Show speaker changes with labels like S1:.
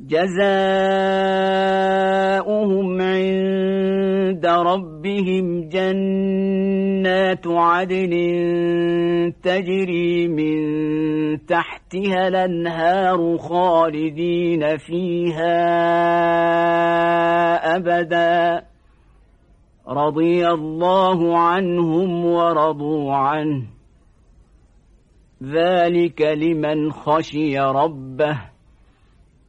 S1: جزاؤهم عند ربهم جنات عدن تجري من تحتها الانهار خالدين فيها أبدا رضي الله عنهم ورضوا عنه ذلك لمن خشي ربه